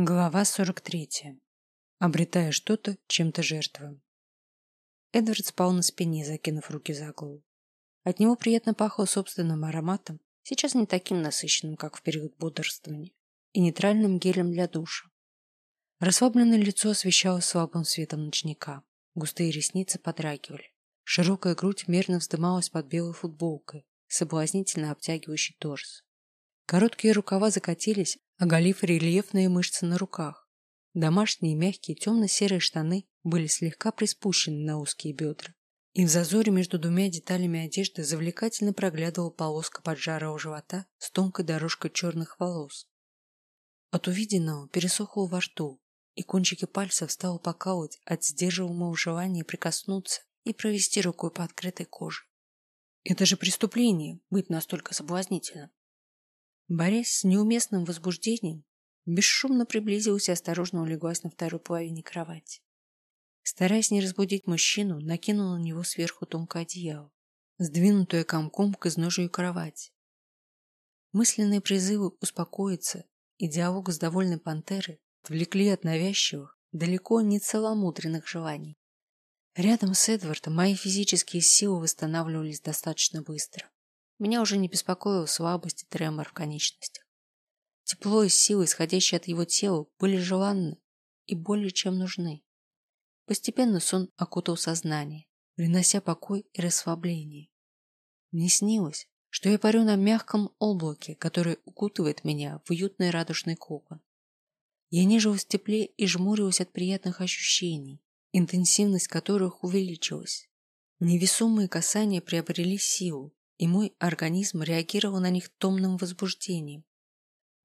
Глава 43. Обретая что-то, чем то жертвуем. Эдвард спал на спине, закинув руки за голову. От него приятно пахло собственным ароматом, сейчас не таким насыщенным, как в период бодрствования, и нейтральным гелем для душа. Расслабленное лицо освещалось слабым светом ночника. Густые ресницы подрагивали. Широкая грудь мерно вздымалась под белой футболкой, соблазнительно обтягивающий торс. Короткие рукава закатились, оголив рельефные мышцы на руках. Домашние мягкие темно-серые штаны были слегка приспущены на узкие бедра, и в зазоре между двумя деталями одежды завлекательно проглядывала полоска поджарого живота с тонкой дорожкой черных волос. От увиденного пересохло во рту, и кончики пальцев стало покалывать от сдерживаемого желания прикоснуться и провести рукой по открытой коже. Это же преступление быть настолько соблазнительным. Борясь с неуместным возбуждением, бесшумно приблизилась и осторожно улеглась на второй половине кровати. Стараясь не разбудить мужчину, накинула на него сверху тонкое одеяло, сдвинутое комком к изножию кровати. Мысленные призывы успокоиться и диалог с довольной пантерой отвлекли от навязчивых, далеко не целомудренных желаний. Рядом с Эдвардом мои физические силы восстанавливались достаточно быстро. Меня уже не беспокоила слабость и тремор в конечностях. Тепло и силы, исходящие от его тела, были желанны и более чем нужны. Постепенно сон окутал сознание, принося покой и расслабление. Мне снилось, что я парю на мягком облаке, которое укутывает меня в уютный радужный кокон. Я нежилась в тепле и жмурилась от приятных ощущений, интенсивность которых увеличилась. Невесомые касания приобрели силу, и мой организм реагировал на них томным возбуждением.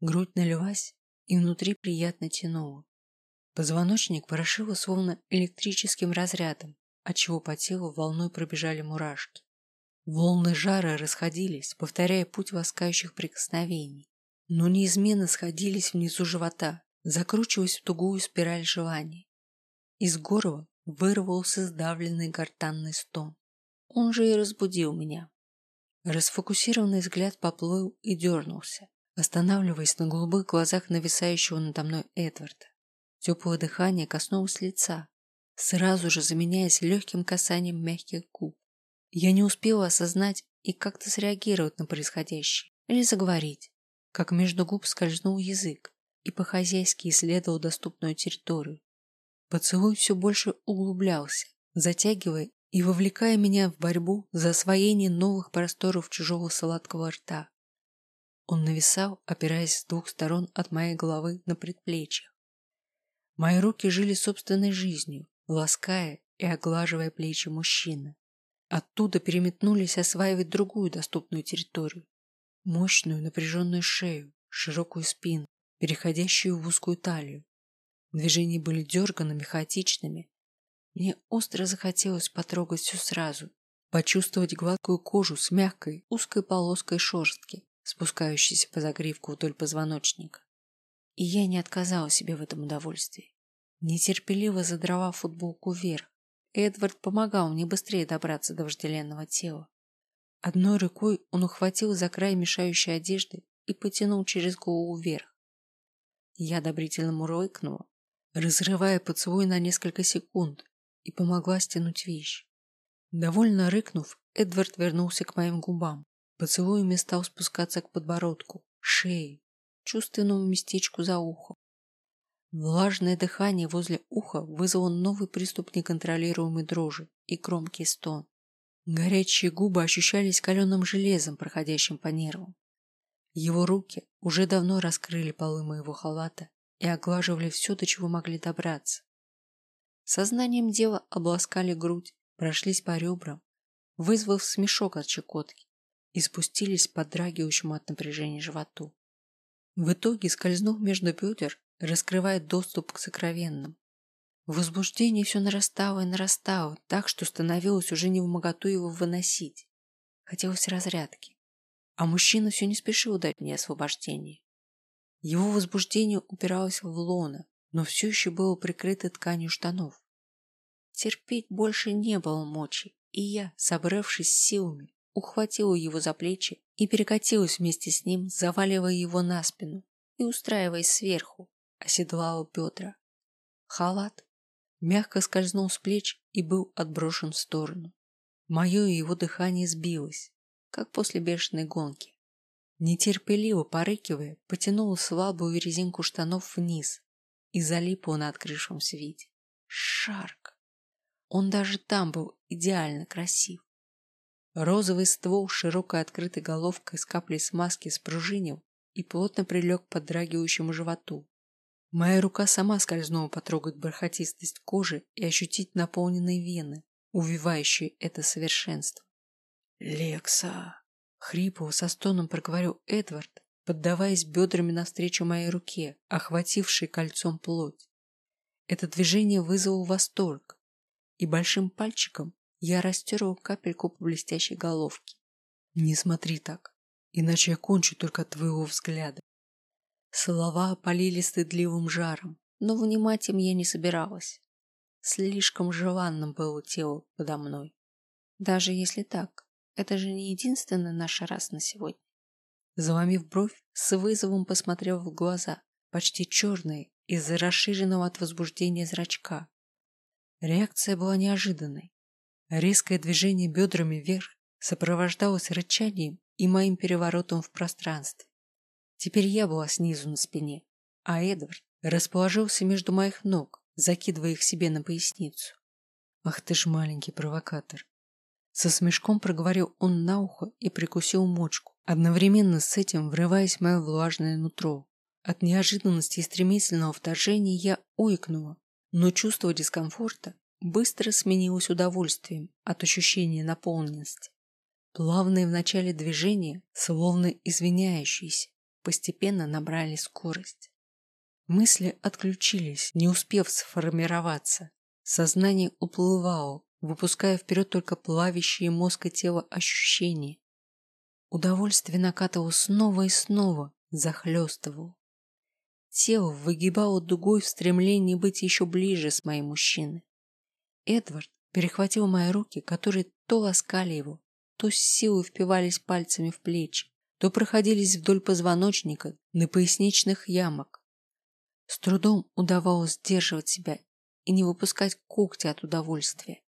Грудь налилась, и внутри приятно тянуло. Позвоночник ворошило словно электрическим разрядом, отчего по телу волной пробежали мурашки. Волны жара расходились, повторяя путь ласкающих прикосновений, но неизменно сходились внизу живота, закручиваясь в тугую спираль желания. Из горла вырвался сдавленный гортанный стон. Он же и разбудил меня. Расфокусированный взгляд поплыл и дернулся, останавливаясь на голубых глазах нависающего надо мной Эдварда. Теплое дыхание коснулось лица, сразу же заменяясь легким касанием мягких губ. Я не успела осознать и как-то среагировать на происходящее или заговорить, как между губ скользнул язык и по-хозяйски исследовал доступную территорию. Поцелуй все больше углублялся, затягивая и вовлекая меня в борьбу за освоение новых просторов чужого сладкого рта. Он нависал, опираясь с двух сторон от моей головы на предплечьях. Мои руки жили собственной жизнью, лаская и оглаживая плечи мужчины. Оттуда переметнулись осваивать другую доступную территорию. Мощную напряженную шею, широкую спину, переходящую в узкую талию. Движения были дерганными, хаотичными, мне остро захотелось потрогать все сразу, почувствовать гладкую кожу с мягкой, узкой полоской шерстки, спускающейся по загривку вдоль позвоночника. И я не отказала себе в этом удовольствии. Нетерпеливо задрала футболку вверх, Эдвард помогал мне быстрее добраться до вожделенного тела. Одной рукой он ухватил за край мешающей одежды и потянул через голову вверх. Я одобрительно мурлыкнула, разрывая поцелуй на несколько секунд, и помогла стянуть вещь. Довольно рыкнув, Эдвард вернулся к моим губам. Поцелуями стал спускаться к подбородку, шее, чувственному местечку за ухом. Влажное дыхание возле уха вызвало новый приступ неконтролируемой дрожи и громкий стон. Горячие губы ощущались каленым железом, проходящим по нервам. Его руки уже давно раскрыли полы моего халата и оглаживали все, до чего могли добраться. Сознанием дела обласкали грудь, прошлись по ребрам, вызвав смешок от щекотки и спустились по драгивающему от напряжения животу. В итоге, скользнув между бедер, раскрывает доступ к сокровенным. Возбуждение все нарастало и нарастало, так что становилось уже не в его выносить. Хотелось разрядки. А мужчина все не спешил дать мне освобождение. Его возбуждение упиралось в лоно, но все еще было прикрыто тканью штанов. Терпеть больше не было мочи, и я, собравшись силами, ухватила его за плечи и перекатилась вместе с ним, заваливая его на спину и устраиваясь сверху, оседлала бедра. Халат мягко скользнул с плеч и был отброшен в сторону. Мое и его дыхание сбилось, как после бешеной гонки. Нетерпеливо порыкивая, потянула слабую резинку штанов вниз и залипла на открывшем свете. Шарк! Он даже там был идеально красив. Розовый ствол с широкой открытой головкой с каплей смазки спружинил и плотно прилег к подрагивающему животу. Моя рука сама скользнула потрогать бархатистость кожи и ощутить наполненные вены, увивающие это совершенство. «Лекса!» — хрипло со стоном проговорил Эдвард, поддаваясь бедрами навстречу моей руке, охватившей кольцом плоть. Это движение вызвало восторг, и большим пальчиком я растерла капельку по блестящей головке. Не смотри так, иначе я кончу только от твоего взгляда. Слова опалили стыдливым жаром, но внимать им я не собиралась. Слишком желанным было тело подо мной. Даже если так, это же не единственный наш раз на сегодня. Заломив бровь, с вызовом посмотрел в глаза, почти черные, из-за расширенного от возбуждения зрачка. Реакция была неожиданной. Резкое движение бедрами вверх сопровождалось рычанием и моим переворотом в пространстве. Теперь я была снизу на спине, а Эдвард расположился между моих ног, закидывая их себе на поясницу. Ах ты ж маленький провокатор. Со смешком проговорил он на ухо и прикусил мочку, одновременно с этим врываясь в мое влажное нутро. От неожиданности и стремительного вторжения я ойкнула, но чувство дискомфорта быстро сменилось удовольствием от ощущения наполненности. Плавные в начале движения, словно извиняющиеся, постепенно набрали скорость. Мысли отключились, не успев сформироваться. Сознание уплывало, выпуская вперед только плавящие мозг и тело ощущения. Удовольствие накатывало снова и снова, захлестывало. Тело выгибало дугой в стремлении быть еще ближе с моим мужчиной. Эдвард перехватил мои руки, которые то ласкали его, то с силой впивались пальцами в плечи, то проходились вдоль позвоночника на поясничных ямок. С трудом удавалось сдерживать себя и не выпускать когти от удовольствия.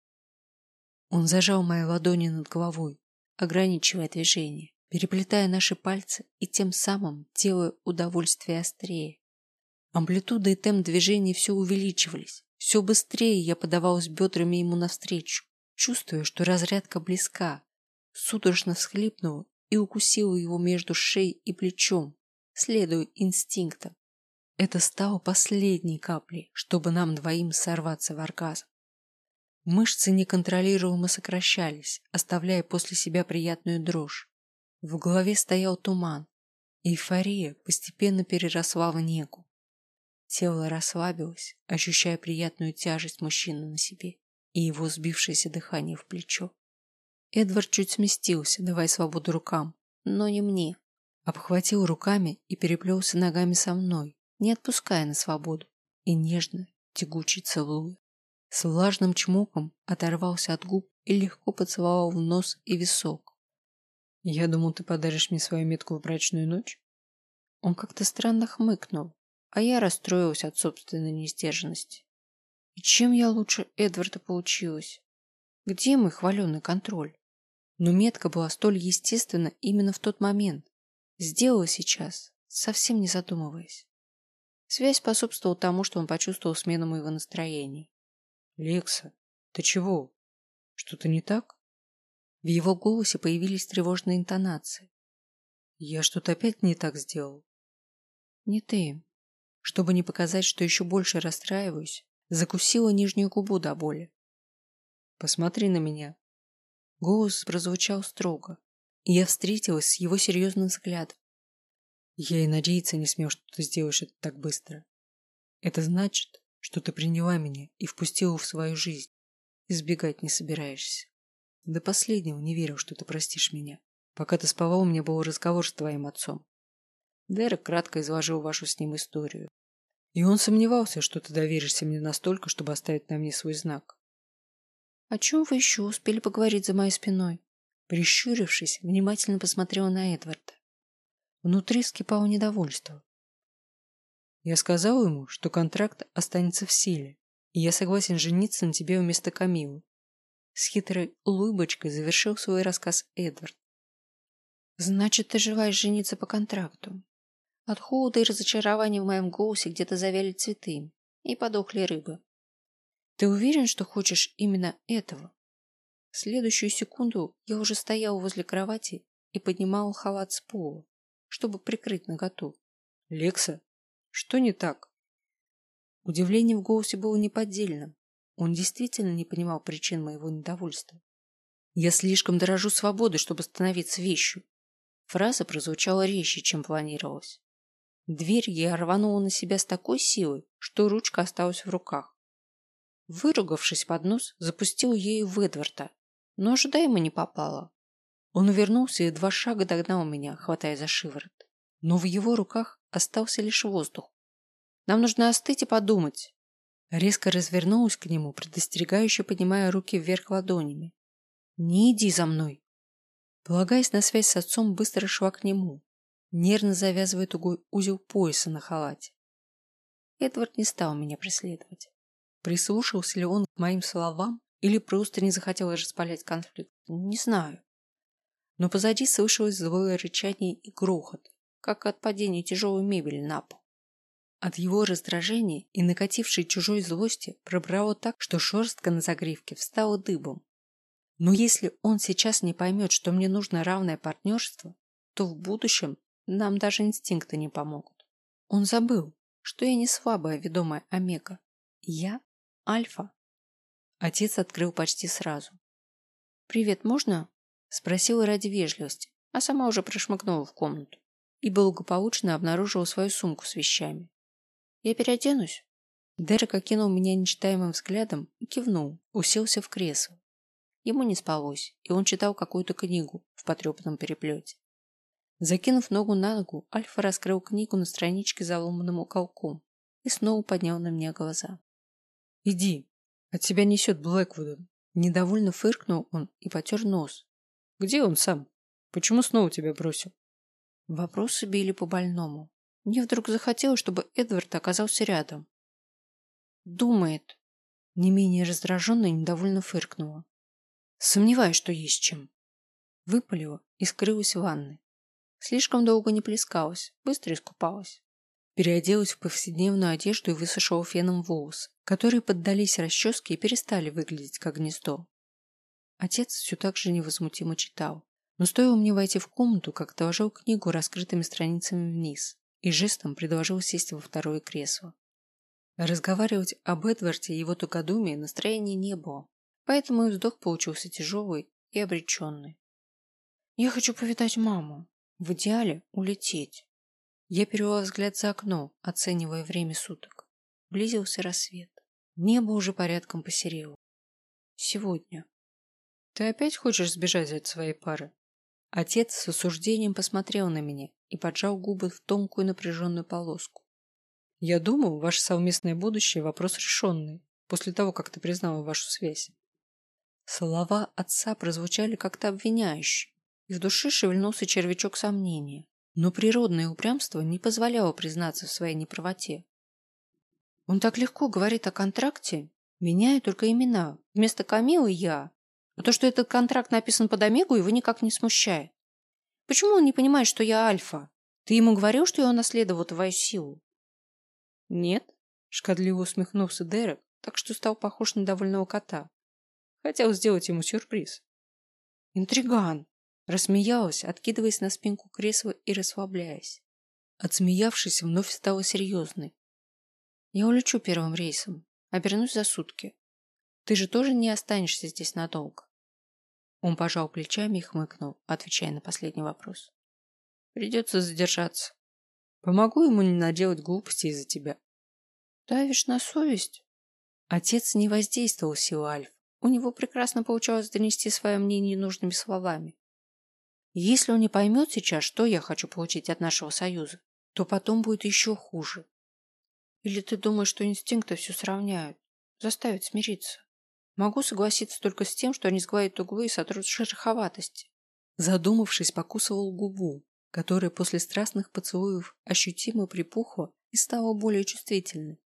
Он зажал мои ладони над головой, ограничивая движение, переплетая наши пальцы и тем самым делая удовольствие острее. Амплитуда и темп движений все увеличивались, все быстрее я подавалась бедрами ему навстречу, чувствуя, что разрядка близка. Судорожно всхлипнула и укусила его между шеей и плечом, следуя инстинктам. Это стало последней каплей, чтобы нам двоим сорваться в оргазм. Мышцы неконтролируемо сокращались, оставляя после себя приятную дрожь. В голове стоял туман. Эйфория постепенно переросла в негу. Тело расслабилось, ощущая приятную тяжесть мужчины на себе и его сбившееся дыхание в плечо. Эдвард чуть сместился, давая свободу рукам, но не мне. Обхватил руками и переплелся ногами со мной, не отпуская на свободу, и нежно, тягучий целуя. С влажным чмоком оторвался от губ и легко поцеловал в нос и висок. «Я думал, ты подаришь мне свою метку в брачную ночь?» Он как-то странно хмыкнул, а я расстроилась от собственной несдержанности. И чем я лучше Эдварда получилась? Где мой хваленый контроль? Но метка была столь естественна именно в тот момент. Сделала сейчас, совсем не задумываясь. Связь способствовала тому, что он почувствовал смену моего настроения. «Лекса, ты чего? Что-то не так?» В его голосе появились тревожные интонации. «Я что-то опять не так сделал?» «Не ты. Чтобы не показать, что еще больше расстраиваюсь, закусила нижнюю губу до боли. «Посмотри на меня». Голос прозвучал строго, и я встретилась с его серьезным взглядом. Я и надеяться не смел, что ты сделаешь это так быстро. Это значит, что ты приняла меня и впустила в свою жизнь. Избегать не собираешься. До последнего не верил, что ты простишь меня. Пока ты спала, у меня был разговор с твоим отцом. Дерек кратко изложил вашу с ним историю. И он сомневался, что ты доверишься мне настолько, чтобы оставить на мне свой знак. «О чем вы еще успели поговорить за моей спиной?» Прищурившись, внимательно посмотрела на Эдварда. Внутри скипало недовольство. Я сказал ему, что контракт останется в силе, и я согласен жениться на тебе вместо Камилы. С хитрой улыбочкой завершил свой рассказ Эдвард. Значит, ты желаешь жениться по контракту. От холода и разочарования в моем голосе где-то завяли цветы и подохли рыбы. Ты уверен, что хочешь именно этого? В следующую секунду я уже стоял возле кровати и поднимал халат с пола, чтобы прикрыть наготу. Лекса, что не так? Удивление в голосе было неподдельным. Он действительно не понимал причин моего недовольства. Я слишком дорожу свободой, чтобы становиться вещью. Фраза прозвучала резче, чем планировалось. Дверь я рванула на себя с такой силой, что ручка осталась в руках. Выругавшись под нос, запустил ею в Эдварда, но ожидаемо не попало. Он увернулся и два шага догнал меня, хватая за шиворот. Но в его руках остался лишь воздух. Нам нужно остыть и подумать. Резко развернулась к нему, предостерегающе поднимая руки вверх ладонями. Не иди за мной. Полагаясь на связь с отцом, быстро шла к нему, нервно завязывая тугой узел пояса на халате. Эдвард не стал меня преследовать. Прислушался ли он к моим словам или просто не захотел распалять конфликт, не знаю. Но позади слышалось злое рычание и грохот, как от падения тяжелой мебели на пол. От его раздражения и накатившей чужой злости пробрало так, что шерстка на загривке встала дыбом. Но если он сейчас не поймет, что мне нужно равное партнерство, то в будущем нам даже инстинкты не помогут. Он забыл, что я не слабая ведомая омега. Я альфа. Отец открыл почти сразу. «Привет, можно?» Спросила ради вежливости, а сама уже прошмыгнула в комнату и благополучно обнаружила свою сумку с вещами. «Я переоденусь?» Дерек окинул меня нечитаемым взглядом и кивнул, уселся в кресло. Ему не спалось, и он читал какую-то книгу в потрепанном переплете. Закинув ногу на ногу, Альфа раскрыл книгу на страничке заломанным уголком и снова поднял на меня глаза. «Иди, от тебя несет Блэквудом. Недовольно фыркнул он и потер нос. Где он сам? Почему снова тебя бросил? Вопросы били по больному. Мне вдруг захотелось, чтобы Эдвард оказался рядом. Думает. Не менее раздраженно и недовольно фыркнула. Сомневаюсь, что есть чем. Выпалила и скрылась в ванной. Слишком долго не плескалась, быстро искупалась. Переоделась в повседневную одежду и высушила феном волосы которые поддались расческе и перестали выглядеть как гнездо. Отец все так же невозмутимо читал, но стоило мне войти в комнату, как отложил книгу раскрытыми страницами вниз и жестом предложил сесть во второе кресло. Разговаривать об Эдварде и его тугодумии настроения не было, поэтому и вздох получился тяжелый и обреченный. «Я хочу повидать маму. В идеале улететь». Я перевела взгляд за окно, оценивая время суток. Близился рассвет. Небо уже порядком посерело. Сегодня. Ты опять хочешь сбежать от своей пары? Отец с осуждением посмотрел на меня и поджал губы в тонкую напряженную полоску. Я думал, ваше совместное будущее – вопрос решенный, после того, как ты признала вашу связь. Слова отца прозвучали как-то обвиняюще, в душе шевельнулся червячок сомнения. Но природное упрямство не позволяло признаться в своей неправоте. Он так легко говорит о контракте, меняя только имена. Вместо Камилы я. А то, что этот контракт написан под Омегу, его никак не смущает. Почему он не понимает, что я Альфа? Ты ему говорил, что я унаследовал твою силу? Нет, шкодливо усмехнулся Дерек, так что стал похож на довольного кота. Хотел сделать ему сюрприз. Интриган! Рассмеялась, откидываясь на спинку кресла и расслабляясь. Отсмеявшись, вновь стала серьезной. Я улечу первым рейсом. Обернусь за сутки. Ты же тоже не останешься здесь надолго. Он пожал плечами и хмыкнул, отвечая на последний вопрос. Придется задержаться. Помогу ему не наделать глупостей из-за тебя. Давишь на совесть? Отец не воздействовал силу Альф. У него прекрасно получалось донести свое мнение нужными словами. Если он не поймет сейчас, что я хочу получить от нашего союза, то потом будет еще хуже. Или ты думаешь, что инстинкты все сравняют, заставят смириться? Могу согласиться только с тем, что они сгладят углы и сотрут шероховатости. Задумавшись, покусывал губу, которая после страстных поцелуев ощутимо припухла и стала более чувствительной.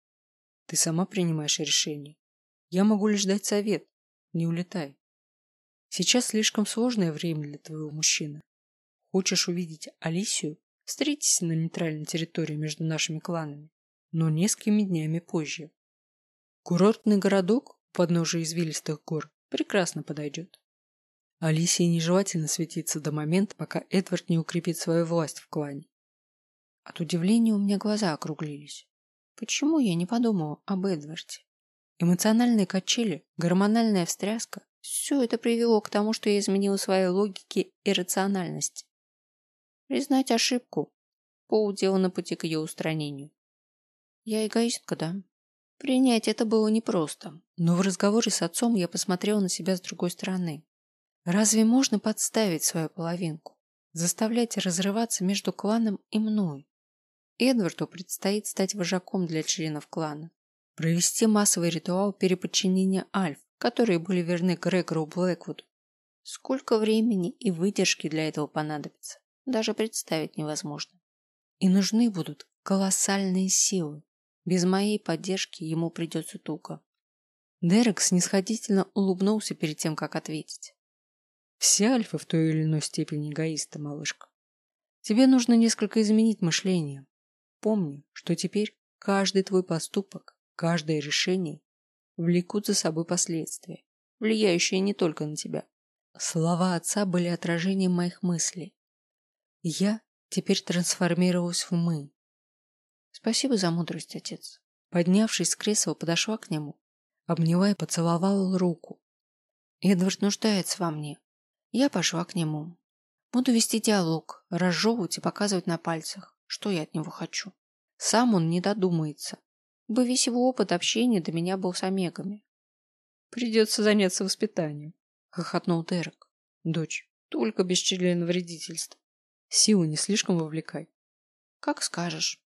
Ты сама принимаешь решение. Я могу лишь дать совет. Не улетай. Сейчас слишком сложное время для твоего мужчины. Хочешь увидеть Алисию? Встретись на нейтральной территории между нашими кланами, но несколькими днями позже. Курортный городок у подножия извилистых гор прекрасно подойдет. Алисии нежелательно светиться до момента, пока Эдвард не укрепит свою власть в клане. От удивления у меня глаза округлились. Почему я не подумала об Эдварде? Эмоциональные качели, гормональная встряска – все это привело к тому, что я изменила свои логики и рациональности. Признать ошибку – полдела на пути к ее устранению. Я эгоистка, да? Принять это было непросто, но в разговоре с отцом я посмотрела на себя с другой стороны. Разве можно подставить свою половинку? Заставлять разрываться между кланом и мной? Эдварду предстоит стать вожаком для членов клана. Провести массовый ритуал переподчинения Альф, которые были верны Грегору Блэквуду. Сколько времени и выдержки для этого понадобится, даже представить невозможно. И нужны будут колоссальные силы. Без моей поддержки ему придется туго. Дерек снисходительно улыбнулся перед тем, как ответить. Все альфы в той или иной степени эгоисты, малышка. Тебе нужно несколько изменить мышление. Помни, что теперь каждый твой поступок, каждое решение влекут за собой последствия, влияющие не только на тебя. Слова отца были отражением моих мыслей. Я теперь трансформировалась в «мы». Спасибо за мудрость, отец. Поднявшись с кресла, подошла к нему, обняла и поцеловала руку. Эдвард нуждается во мне, я пошла к нему. Буду вести диалог, разжевывать и показывать на пальцах, что я от него хочу. Сам он не додумается, бы весь его опыт общения до меня был с омегами. Придется заняться воспитанием, хохотнул Дерек. Дочь, только без члена вредительства. Силу не слишком вовлекай. Как скажешь.